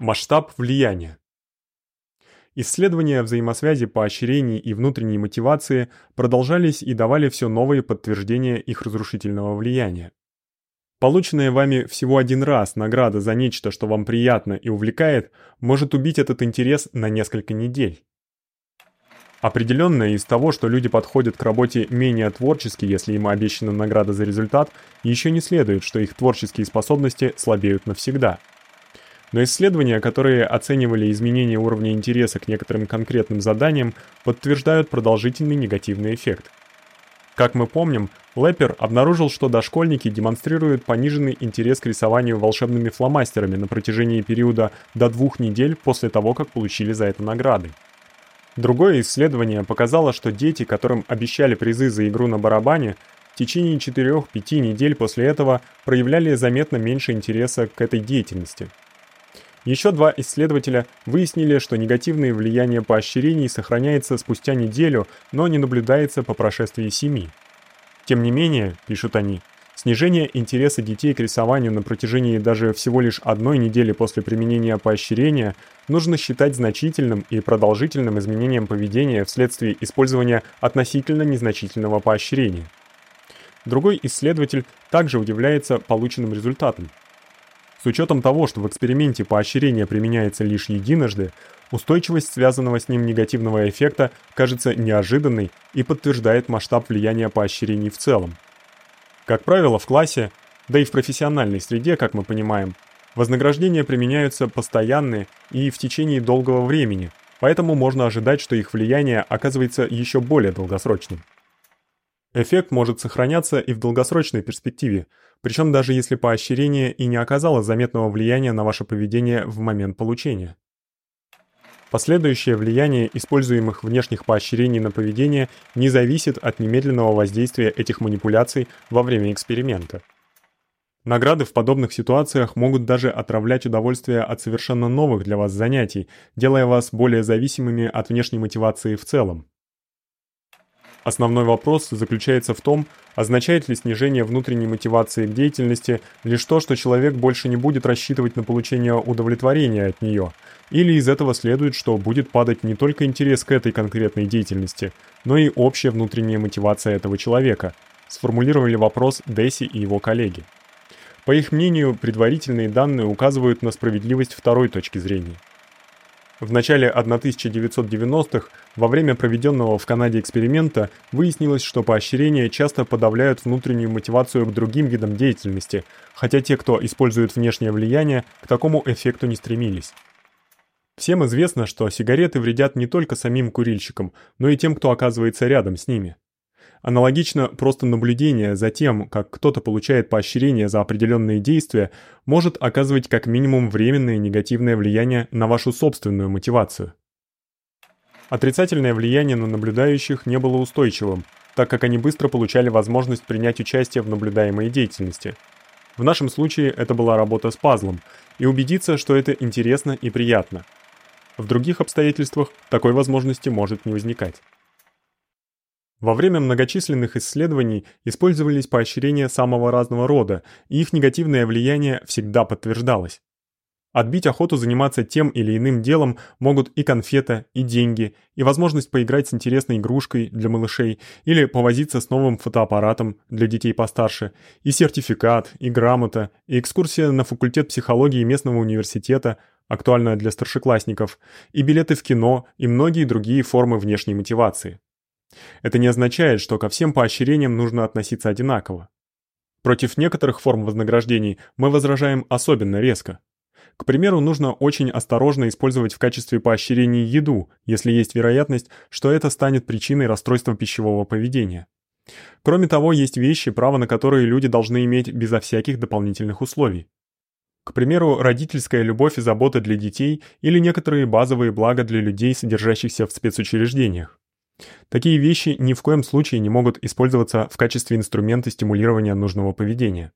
Масштаб влияния. Исследования взаимосвязи поощрений и внутренней мотивации продолжались и давали все новые подтверждения их разрушительного влияния. Полученная вами всего один раз награда за нечто, что вам приятно и увлекает, может убить этот интерес на несколько недель. Определённо из того, что люди подходят к работе менее творчески, если им обещана награда за результат, ещё не следует, что их творческие способности слабеют навсегда. Но исследования, которые оценивали изменение уровня интереса к некоторым конкретным заданиям, подтверждают продолжительный негативный эффект. Как мы помним, Леппер обнаружил, что дошкольники демонстрируют пониженный интерес к рисованию волшебными фломастерами на протяжении периода до двух недель после того, как получили за это награды. Другое исследование показало, что дети, которым обещали призы за игру на барабане, в течение 4-5 недель после этого проявляли заметно меньше интереса к этой деятельности. Еще два исследователя выяснили, что негативное влияние поощрений сохраняется спустя неделю, но не наблюдается по прошествии 7. Тем не менее, пишут они, Снижение интереса детей к рисованию на протяжении даже всего лишь одной недели после применения поощрения нужно считать значительным и продолжительным изменением поведения вследствие использования относительно незначительного поощрения. Другой исследователь также удивляется полученным результатам. С учетом того, что в эксперименте поощрение применяется лишь единожды, устойчивость связанного с ним негативного эффекта кажется неожиданной и подтверждает масштаб влияния поощрений в целом. Как правило, в классе, да и в профессиональной среде, как мы понимаем, вознаграждения применяются постоянные и в течение долгого времени, поэтому можно ожидать, что их влияние оказывается еще более долгосрочным. Эффект может сохраняться и в долгосрочной перспективе, причем даже если поощрение и не оказало заметного влияния на ваше поведение в момент получения. Последующее влияние используемых внешних поощрений на поведение не зависит от немедленного воздействия этих манипуляций во время эксперимента. Награды в подобных ситуациях могут даже отравлять удовольствие от совершенно новых для вас занятий, делая вас более зависимыми от внешней мотивации в целом. Основной вопрос заключается в том, означает ли снижение внутренней мотивации к деятельности лишь то, что человек больше не будет рассчитывать на получение удовлетворения от неё, или из этого следует, что будет падать не только интерес к этой конкретной деятельности, но и общая внутренняя мотивация этого человека. Сформулировали вопрос Дэси и его коллеги. По их мнению, предварительные данные указывают на справедливость второй точки зрения. В начале 1990-х, во время проведенного в Канаде эксперимента, выяснилось, что поощрения часто подавляют внутреннюю мотивацию к другим видам деятельности, хотя те, кто использует внешнее влияние, к такому эффекту не стремились. Всем известно, что сигареты вредят не только самим курильщикам, но и тем, кто оказывается рядом с ними. Аналогично просто наблюдение за тем, как кто-то получает поощрение за определенные действия, может оказывать как минимум временное негативное влияние на вашу собственную мотивацию. Отрицательное влияние на наблюдающих не было устойчивым, так как они быстро получали возможность принять участие в наблюдаемой деятельности. В нашем случае это была работа с пазлом, и убедиться, что это интересно и приятно. В других обстоятельствах такой возможности может не возникать. Во время многочисленных исследований использовались поощрения самого разного рода, и их негативное влияние всегда подтверждалось. Отбить охоту заниматься тем или иным делом могут и конфета, и деньги, и возможность поиграть с интересной игрушкой для малышей или повозиться с новым фотоаппаратом для детей постарше, и сертификат, и грамота, и экскурсия на факультет психологии местного университета, актуальная для старшеклассников, и билеты в кино, и многие другие формы внешней мотивации. Это не означает, что ко всем поощрениям нужно относиться одинаково. Против некоторых форм вознаграждений мы возражаем особенно резко. К примеру, нужно очень осторожно использовать в качестве поощрений еду, если есть вероятность, что это станет причиной расстройства пищевого поведения. Кроме того, есть вещи, право на которые люди должны иметь безо всяких дополнительных условий. К примеру, родительская любовь и забота для детей или некоторые базовые блага для людей, содержащихся в спецучреждениях. Такие вещи ни в коем случае не могут использоваться в качестве инструмента стимулирования нужного поведения.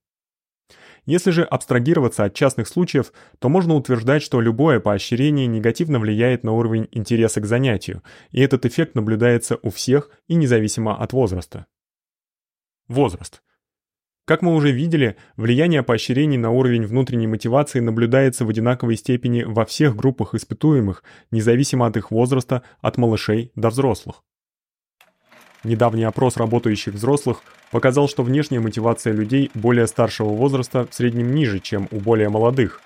Если же абстрагироваться от частных случаев, то можно утверждать, что любое поощрение негативно влияет на уровень интереса к занятию, и этот эффект наблюдается у всех и независимо от возраста. Возраст. Как мы уже видели, влияние поощрений на уровень внутренней мотивации наблюдается в одинаковой степени во всех группах испытуемых, независимо от их возраста, от малышей до взрослых. Недавний опрос работающих взрослых показал, что внешняя мотивация людей более старшего возраста в среднем ниже, чем у более молодых.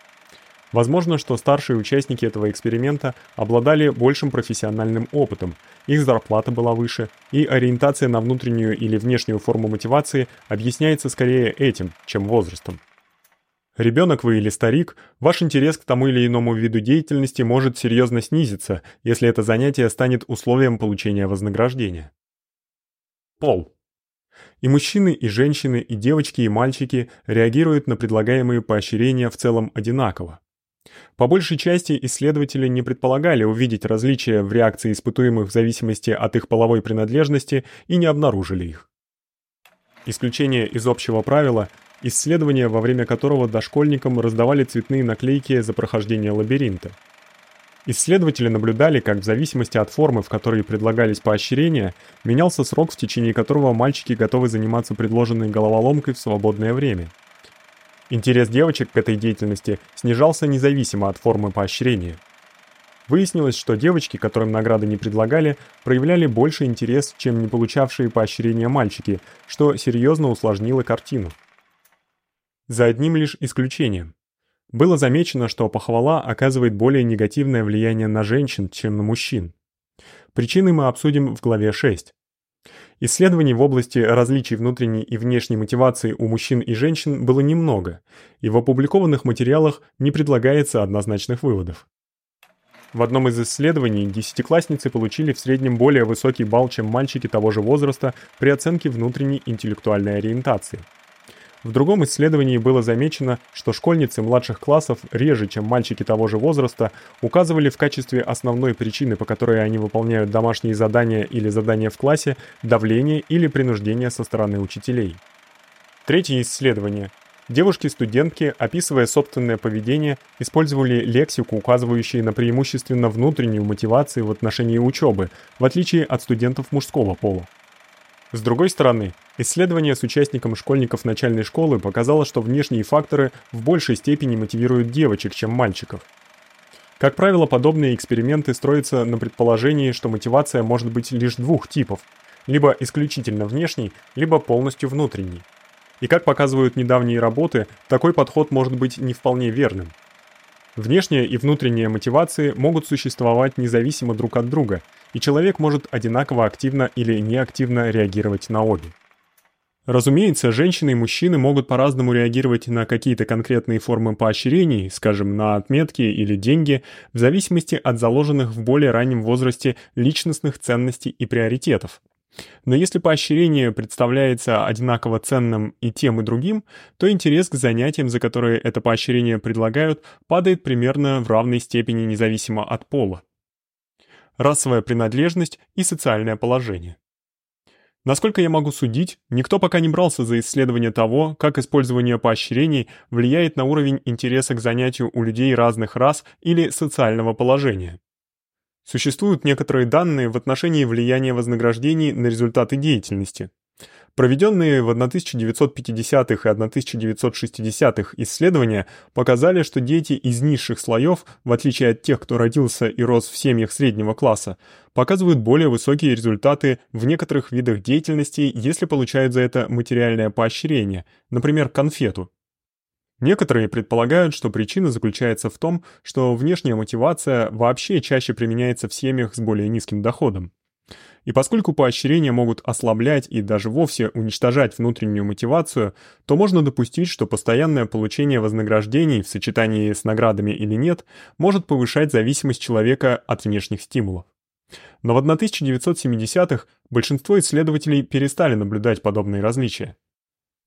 Возможно, что старшие участники этого эксперимента обладали большим профессиональным опытом, их зарплата была выше, и ориентация на внутреннюю или внешнюю форму мотивации объясняется скорее этим, чем возрастом. Ребенок вы или старик, ваш интерес к тому или иному виду деятельности может серьезно снизиться, если это занятие станет условием получения вознаграждения. Пол. И мужчины, и женщины, и девочки, и мальчики реагируют на предлагаемые поощрения в целом одинаково. По большей части исследователи не предполагали увидеть различия в реакции испытуемых в зависимости от их половой принадлежности и не обнаружили их. Исключение из общего правила исследование, во время которого дошкольникам раздавали цветные наклейки за прохождение лабиринта. Исследователи наблюдали, как в зависимости от формы, в которой предлагались поощрения, менялся срок, в течение которого мальчики готовы заниматься предложенной головоломкой в свободное время. Интерес девочек к этой деятельности снижался независимо от формы поощрения. Выяснилось, что девочки, которым награды не предлагали, проявляли больше интерес, чем не получавшие поощрения мальчики, что серьезно усложнило картину. За одним лишь исключением. Было замечено, что похвала оказывает более негативное влияние на женщин, чем на мужчин. Причины мы обсудим в главе 6. Исследований в области различий внутренней и внешней мотивации у мужчин и женщин было немного, и в опубликованных материалах не предлагается однозначных выводов. В одном из исследований десятиклассницы получили в среднем более высокий балл, чем мальчики того же возраста при оценке внутренней интеллектуальной ориентации – в другом исследовании было замечено, что школьницы младших классов реже, чем мальчики того же возраста, указывали в качестве основной причины, по которой они выполняют домашние задания или задания в классе, давление или принуждение со стороны учителей. Третье исследование. Девушки-студентки, описывая собственное поведение, использовали лексику, указывающую на преимущественно внутреннюю мотивацию в отношении учебы, в отличие от студентов мужского пола. С другой стороны, исследование с участниками школьников начальной школы показало, что внешние факторы в большей степени мотивируют девочек, чем мальчиков. Как правило, подобные эксперименты строятся на предположении, что мотивация может быть лишь двух типов: либо исключительно внешней, либо полностью внутренней. И как показывают недавние работы, такой подход может быть не вполне верным. Внешняя и внутренняя мотивации могут существовать независимо друг от друга, и человек может одинаково активно или неактивно реагировать на обе. Разумеется, женщины и мужчины могут по-разному реагировать на какие-то конкретные формы поощрений, скажем, на отметки или деньги, в зависимости от заложенных в более раннем возрасте личностных ценностей и приоритетов. Но если поощрение представляется одинаково ценным и тем и другим, то интерес к занятиям, за которые это поощрение предлагают, падает примерно в равной степени независимо от пола расовая принадлежность и социальное положение. Насколько я могу судить, никто пока не брался за исследование того, как использование поощрений влияет на уровень интереса к занятию у людей разных рас или социального положения. Существуют некоторые данные в отношении влияния вознаграждений на результаты деятельности. Проведенные в 1950-х и 1960-х исследования показали, что дети из низших слоев, в отличие от тех, кто родился и рос в семьях среднего класса, показывают более высокие результаты в некоторых видах деятельности, если получают за это материальное поощрение, например, конфету. Некоторые предполагают, что причина заключается в том, что внешняя мотивация вообще чаще применяется в семьях с более низким доходом. И поскольку поощрения могут ослаблять и даже вовсе уничтожать внутреннюю мотивацию, то можно допустить, что постоянное получение вознаграждений в сочетании с наградами или нет может повышать зависимость человека от внешних стимулов. Но в 1970-х большинство исследователей перестали наблюдать подобные различия.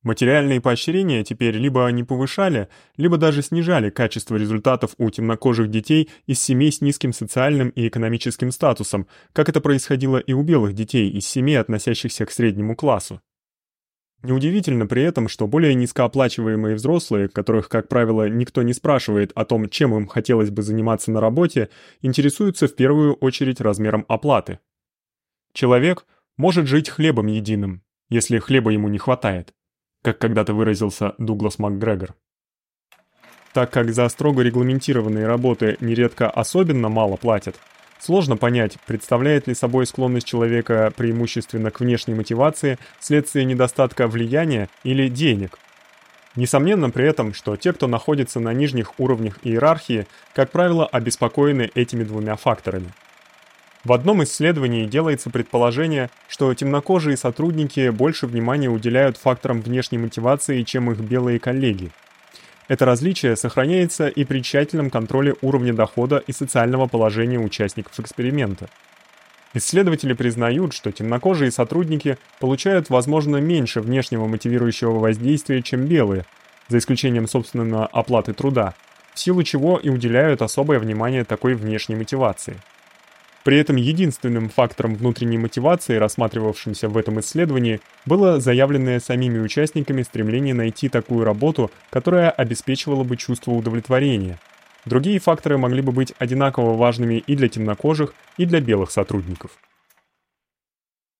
Материальные поощрения теперь либо не повышали, либо даже снижали качество результатов у темнокожих детей из семей с низким социальным и экономическим статусом, как это происходило и у белых детей из семей, относящихся к среднему классу. Неудивительно при этом, что более низкооплачиваемые взрослые, которых, как правило, никто не спрашивает о том, чем им хотелось бы заниматься на работе, интересуются в первую очередь размером оплаты. Человек может жить хлебом единым, если хлеба ему не хватает. Как когда-то выразился Дуглас МакГрегор. Так как за строго регламентированные работы нередко особенно мало платят, сложно понять, представляет ли собой склонность человека преимущественно к внешней мотивации следствие недостатка влияния или денег. Несомненно при этом, что те, кто находится на нижних уровнях иерархии, как правило, обеспокоены этими двумя факторами. В одном исследовании делается предположение, что темнокожие сотрудники больше внимания уделяют факторам внешней мотивации, чем их белые коллеги – это различие сохраняется и при тщательном контроле уровня дохода и социального положения участников эксперимента. Исследователи признают, что темнокожие сотрудники получают, возможно, меньше внешнего мотивирующего воздействия, чем белые, за исключением, собственно, оплаты труда, в силу чего и уделяют особое внимание такой внешней мотивации. При этом единственным фактором внутренней мотивации, рассматривавшимся в этом исследовании, было заявленное самими участниками стремление найти такую работу, которая обеспечивала бы чувство удовлетворения. Другие факторы могли бы быть одинаково важными и для темнокожих, и для белых сотрудников.